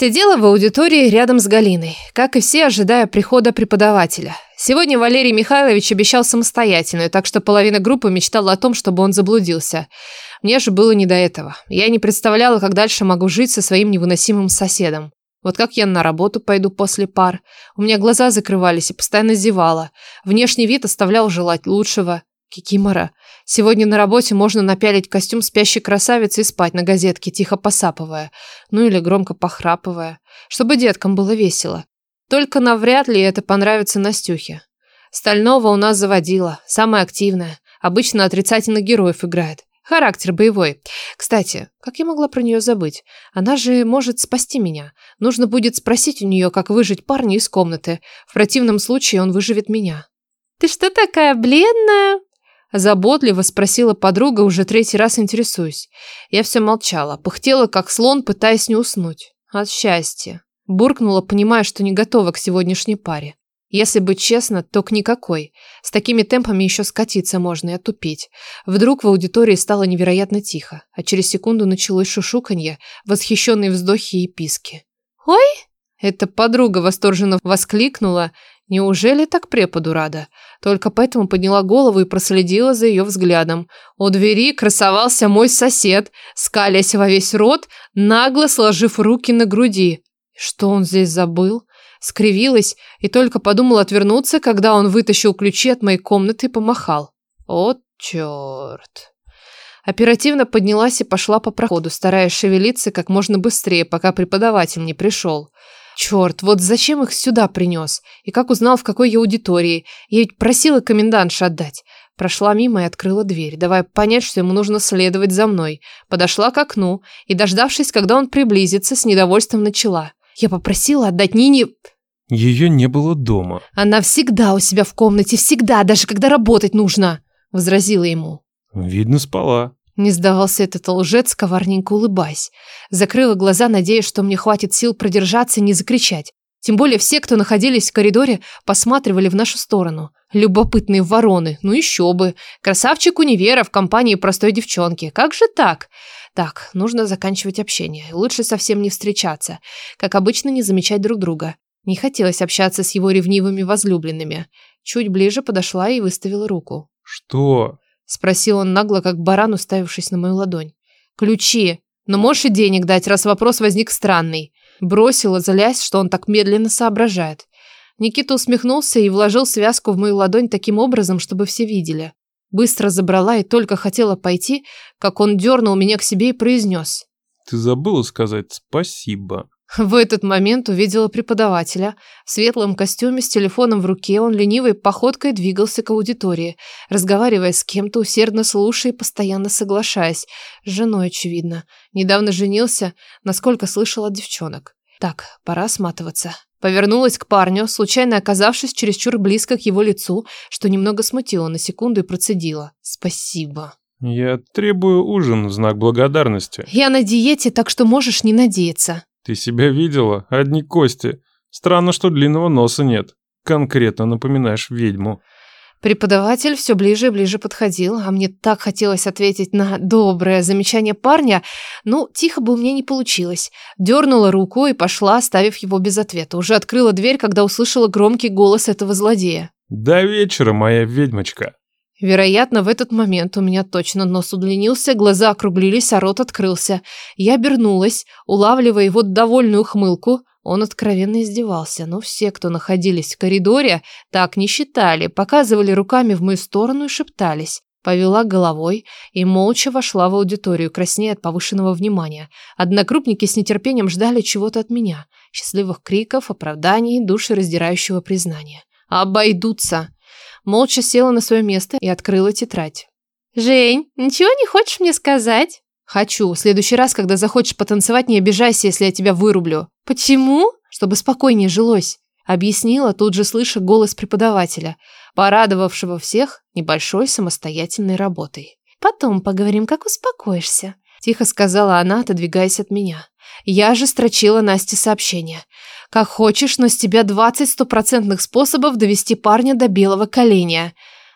Сидела в аудитории рядом с Галиной, как и все, ожидая прихода преподавателя. Сегодня Валерий Михайлович обещал самостоятельную, так что половина группы мечтала о том, чтобы он заблудился. Мне же было не до этого. Я не представляла, как дальше могу жить со своим невыносимым соседом. Вот как я на работу пойду после пар. У меня глаза закрывались и постоянно зевала. Внешний вид оставлял желать лучшего. Кикимора. Сегодня на работе можно напялить костюм спящей красавицы и спать на газетке, тихо посапывая. Ну или громко похрапывая. Чтобы деткам было весело. Только навряд ли это понравится Настюхе. Стального у нас заводила. Самая активная. Обычно отрицательных героев играет. Характер боевой. Кстати, как я могла про нее забыть? Она же может спасти меня. Нужно будет спросить у нее, как выжить парня из комнаты. В противном случае он выживет меня. «Ты что такая бледная?» Заботливо спросила подруга, уже третий раз интересуюсь. Я все молчала, пыхтела, как слон, пытаясь не уснуть. От счастья. Буркнула, понимая, что не готова к сегодняшней паре. Если быть честно, то к никакой. С такими темпами еще скатиться можно и отупеть. Вдруг в аудитории стало невероятно тихо, а через секунду началось шушуканье, восхищенные вздохи и писки. «Ой!» Эта подруга восторженно воскликнула. Неужели так преподу рада? Только поэтому подняла голову и проследила за ее взглядом. У двери красовался мой сосед, скалясь во весь рот, нагло сложив руки на груди. Что он здесь забыл? скривилась и только подумала отвернуться, когда он вытащил ключи от моей комнаты и помахал. О, черт. Оперативно поднялась и пошла по проходу, стараясь шевелиться как можно быстрее, пока преподаватель не пришел. Черт, вот зачем их сюда принес? И как узнал, в какой я аудитории? Я ведь просила комендантша отдать. Прошла мимо и открыла дверь, давая понять, что ему нужно следовать за мной. Подошла к окну и, дождавшись, когда он приблизится, с недовольством начала. Я попросила отдать Нине... Ее не было дома. Она всегда у себя в комнате, всегда, даже когда работать нужно, возразила ему. Видно, спала. Не сдавался этот лжец, коварненько улыбаясь. Закрыла глаза, надеясь, что мне хватит сил продержаться и не закричать. Тем более все, кто находились в коридоре, посматривали в нашу сторону. Любопытные вороны, ну еще бы. Красавчик универа в компании простой девчонки. Как же так? Так, нужно заканчивать общение. Лучше совсем не встречаться. Как обычно, не замечать друг друга. Не хотелось общаться с его ревнивыми возлюбленными. Чуть ближе подошла и выставила руку. «Что?» Спросил он нагло, как баран, уставившись на мою ладонь. «Ключи. Но можешь и денег дать, раз вопрос возник странный». Бросила, залясь, что он так медленно соображает. Никита усмехнулся и вложил связку в мою ладонь таким образом, чтобы все видели. Быстро забрала и только хотела пойти, как он дернул меня к себе и произнес. «Ты забыла сказать спасибо». В этот момент увидела преподавателя. В светлом костюме с телефоном в руке он ленивой походкой двигался к аудитории, разговаривая с кем-то, усердно слушая и постоянно соглашаясь. С женой, очевидно. Недавно женился, насколько слышал от девчонок. Так, пора сматываться. Повернулась к парню, случайно оказавшись чересчур близко к его лицу, что немного смутило на секунду и процедила. «Спасибо». «Я требую ужин в знак благодарности». «Я на диете, так что можешь не надеяться». «Ты себя видела? Одни кости. Странно, что длинного носа нет. Конкретно напоминаешь ведьму». Преподаватель все ближе и ближе подходил, а мне так хотелось ответить на доброе замечание парня. Ну, тихо бы у меня не получилось. Дернула руку и пошла, оставив его без ответа. Уже открыла дверь, когда услышала громкий голос этого злодея. «До вечера, моя ведьмочка!» Вероятно, в этот момент у меня точно нос удлинился, глаза округлились, а рот открылся. Я обернулась, улавливая его довольную хмылку. Он откровенно издевался, но все, кто находились в коридоре, так не считали, показывали руками в мою сторону и шептались. Повела головой и молча вошла в аудиторию, краснея от повышенного внимания. Однокрупники с нетерпением ждали чего-то от меня. Счастливых криков, оправданий, душераздирающего признания. Обойдутся. Молча села на свое место и открыла тетрадь. «Жень, ничего не хочешь мне сказать?» «Хочу. В следующий раз, когда захочешь потанцевать, не обижайся, если я тебя вырублю». «Почему?» «Чтобы спокойнее жилось», — объяснила, тут же слыша голос преподавателя, порадовавшего всех небольшой самостоятельной работой. «Потом поговорим, как успокоишься», — тихо сказала она, отодвигаясь от меня. Я же строчила Насте сообщение. «Как хочешь, но с тебя 20 стопроцентных способов довести парня до белого коленя».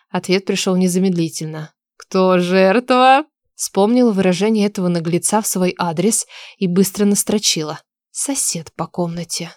Ответ пришел незамедлительно. «Кто жертва?» Вспомнила выражение этого наглеца в свой адрес и быстро настрочила. Сосед по комнате.